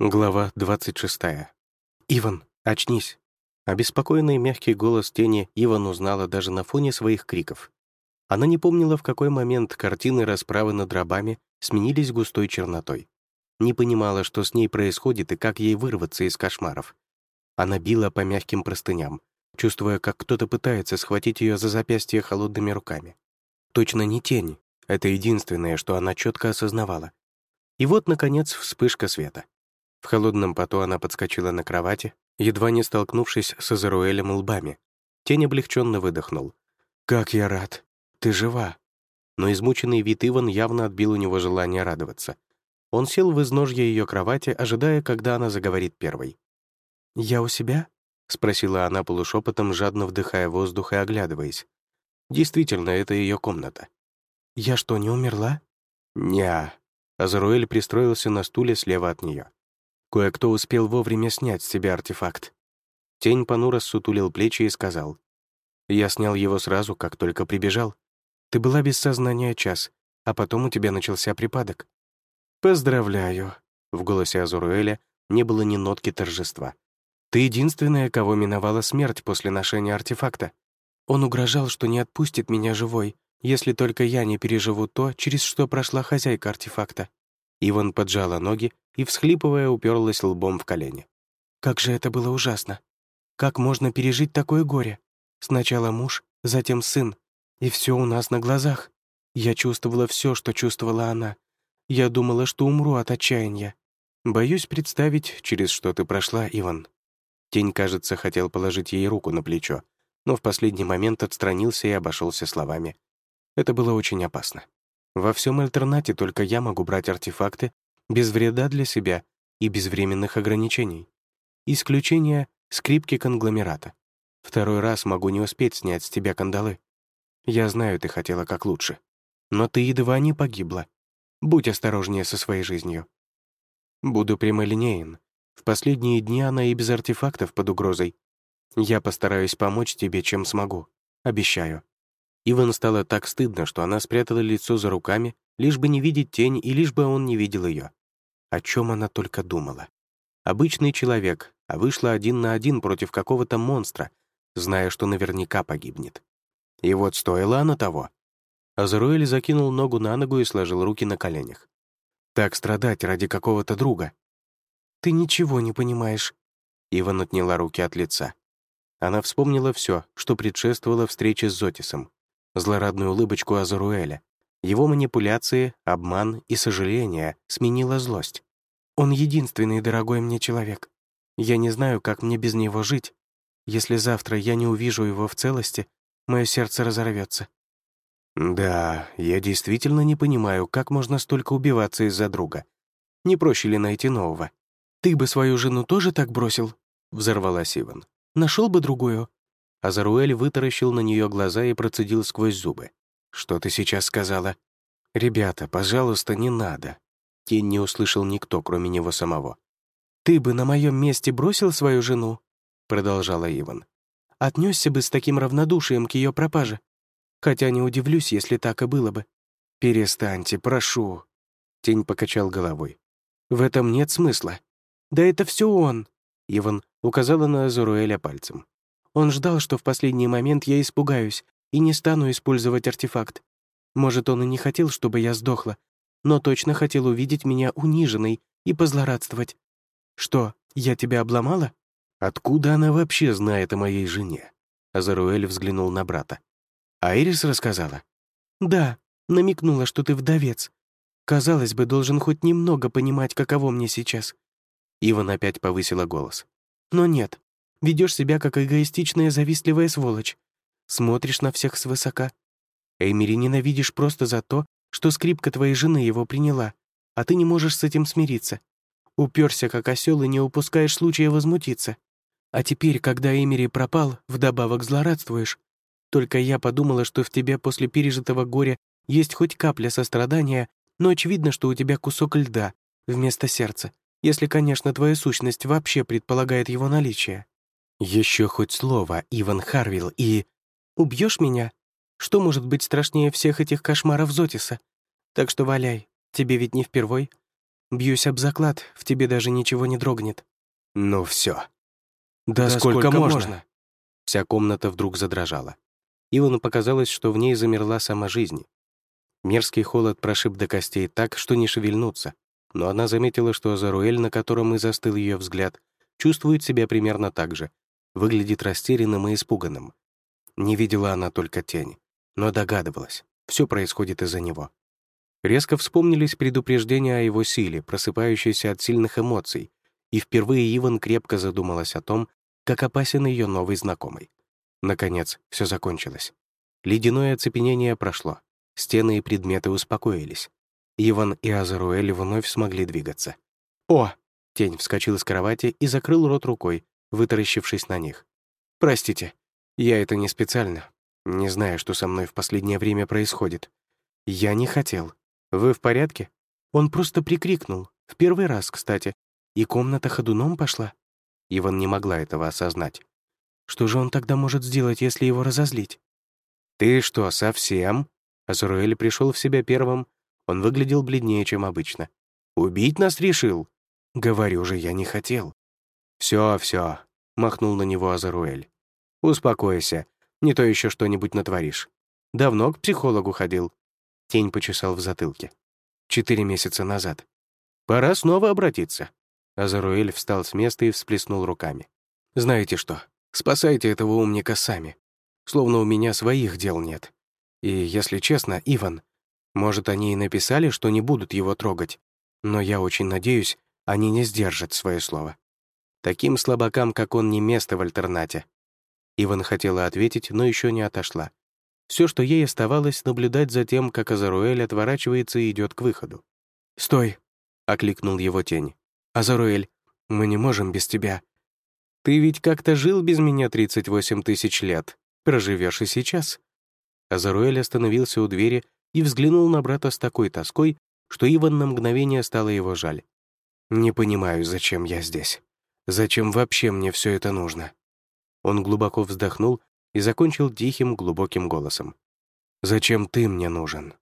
Глава 26. «Иван, очнись!» Обеспокоенный мягкий голос тени Иван узнала даже на фоне своих криков. Она не помнила, в какой момент картины расправы над рабами сменились густой чернотой. Не понимала, что с ней происходит и как ей вырваться из кошмаров. Она била по мягким простыням, чувствуя, как кто-то пытается схватить ее за запястье холодными руками. Точно не тень. Это единственное, что она четко осознавала. И вот, наконец, вспышка света. В холодном поту она подскочила на кровати, едва не столкнувшись с Азаруэлем лбами. Тень облегченно выдохнул. «Как я рад! Ты жива!» Но измученный вид Иван явно отбил у него желание радоваться. Он сел в изножье ее кровати, ожидая, когда она заговорит первой. «Я у себя?» — спросила она полушепотом, жадно вдыхая воздух и оглядываясь. Действительно, это ее комната. «Я что, не умерла?» «Не-а». Азаруэль пристроился на стуле слева от нее. Кое-кто успел вовремя снять с себя артефакт. Тень понуро сутулил плечи и сказал. «Я снял его сразу, как только прибежал. Ты была без сознания час, а потом у тебя начался припадок». «Поздравляю», — в голосе Азуруэля не было ни нотки торжества. «Ты единственная, кого миновала смерть после ношения артефакта. Он угрожал, что не отпустит меня живой, если только я не переживу то, через что прошла хозяйка артефакта». Иван поджала ноги и, всхлипывая, уперлась лбом в колени. «Как же это было ужасно! Как можно пережить такое горе? Сначала муж, затем сын, и все у нас на глазах. Я чувствовала все, что чувствовала она. Я думала, что умру от отчаяния. Боюсь представить, через что ты прошла, Иван». Тень, кажется, хотел положить ей руку на плечо, но в последний момент отстранился и обошелся словами. Это было очень опасно. Во всем альтернате только я могу брать артефакты без вреда для себя и без временных ограничений. Исключение — скрипки конгломерата. Второй раз могу не успеть снять с тебя кандалы. Я знаю, ты хотела как лучше. Но ты едва не погибла. Будь осторожнее со своей жизнью. Буду прямолинеен. В последние дни она и без артефактов под угрозой. Я постараюсь помочь тебе, чем смогу. Обещаю. Иван стало так стыдно, что она спрятала лицо за руками, лишь бы не видеть тень и лишь бы он не видел ее. О чем она только думала. Обычный человек, а вышла один на один против какого-то монстра, зная, что наверняка погибнет. И вот стоила она того. Азаруэль закинул ногу на ногу и сложил руки на коленях. Так страдать ради какого-то друга. «Ты ничего не понимаешь». Иван отняла руки от лица. Она вспомнила все, что предшествовало встрече с Зотисом, злорадную улыбочку Азаруэля. Его манипуляции, обман и сожаление сменила злость. Он единственный дорогой мне человек. Я не знаю, как мне без него жить. Если завтра я не увижу его в целости, мое сердце разорвется. Да, я действительно не понимаю, как можно столько убиваться из-за друга. Не проще ли найти нового? Ты бы свою жену тоже так бросил? Взорвалась Иван. Нашел бы другую. Азаруэль вытаращил на нее глаза и процедил сквозь зубы. «Что ты сейчас сказала?» «Ребята, пожалуйста, не надо». Тень не услышал никто, кроме него самого. «Ты бы на моем месте бросил свою жену?» Продолжала Иван. «Отнесся бы с таким равнодушием к ее пропаже. Хотя не удивлюсь, если так и было бы». «Перестаньте, прошу». Тень покачал головой. «В этом нет смысла». «Да это все он!» Иван указала на Азуруэля пальцем. Он ждал, что в последний момент я испугаюсь и не стану использовать артефакт. Может, он и не хотел, чтобы я сдохла, но точно хотел увидеть меня униженной и позлорадствовать. Что, я тебя обломала? Откуда она вообще знает о моей жене? Азаруэль взглянул на брата. Айрис рассказала? Да, намекнула, что ты вдовец. Казалось бы, должен хоть немного понимать, каково мне сейчас. Иван опять повысила голос. Но нет, Ведешь себя как эгоистичная, завистливая сволочь. Смотришь на всех свысока. Эймери ненавидишь просто за то, что скрипка твоей жены его приняла, а ты не можешь с этим смириться. Уперся как осел и не упускаешь случая возмутиться. А теперь, когда Эмери пропал, вдобавок злорадствуешь. Только я подумала, что в тебе после пережитого горя есть хоть капля сострадания, но очевидно, что у тебя кусок льда вместо сердца, если, конечно, твоя сущность вообще предполагает его наличие. Еще хоть слово, Иван Харвилл, и... Убьешь меня? Что может быть страшнее всех этих кошмаров Зотиса? Так что валяй, тебе ведь не впервой. Бьюсь об заклад, в тебе даже ничего не дрогнет». «Ну все. «Да, да сколько, сколько можно? можно?» Вся комната вдруг задрожала. Ивану показалось, что в ней замерла сама жизнь. Мерзкий холод прошиб до костей так, что не шевельнуться, но она заметила, что Азаруэль, на котором и застыл ее взгляд, чувствует себя примерно так же, выглядит растерянным и испуганным. Не видела она только тень, но догадывалась, все происходит из-за него. Резко вспомнились предупреждения о его силе, просыпающейся от сильных эмоций, и впервые Иван крепко задумалась о том, как опасен ее новый знакомый. Наконец, все закончилось. Ледяное оцепенение прошло, стены и предметы успокоились. Иван и Азаруэль вновь смогли двигаться. «О!» — тень вскочил с кровати и закрыл рот рукой, вытаращившись на них. «Простите, я это не специально. Не знаю, что со мной в последнее время происходит. Я не хотел. Вы в порядке?» Он просто прикрикнул. В первый раз, кстати. И комната ходуном пошла. Иван не могла этого осознать. Что же он тогда может сделать, если его разозлить? «Ты что, совсем?» Азуруэль пришел в себя первым. Он выглядел бледнее, чем обычно. «Убить нас решил?» «Говорю же, я не хотел». «Все, все», — махнул на него Азаруэль. «Успокойся, не то еще что-нибудь натворишь. Давно к психологу ходил?» Тень почесал в затылке. «Четыре месяца назад. Пора снова обратиться». Азаруэль встал с места и всплеснул руками. «Знаете что, спасайте этого умника сами. Словно у меня своих дел нет. И, если честно, Иван, может, они и написали, что не будут его трогать, но я очень надеюсь, они не сдержат свое слово. Таким слабакам, как он, не место в альтернате». Иван хотела ответить, но еще не отошла. Все, что ей оставалось, наблюдать за тем, как Азаруэль отворачивается и идет к выходу. «Стой!» — окликнул его тень. «Азаруэль, мы не можем без тебя. Ты ведь как-то жил без меня 38 тысяч лет. Проживешь и сейчас». Азаруэль остановился у двери и взглянул на брата с такой тоской, что Иван на мгновение стало его жаль. «Не понимаю, зачем я здесь. Зачем вообще мне все это нужно?» Он глубоко вздохнул и закончил тихим, глубоким голосом. «Зачем ты мне нужен?»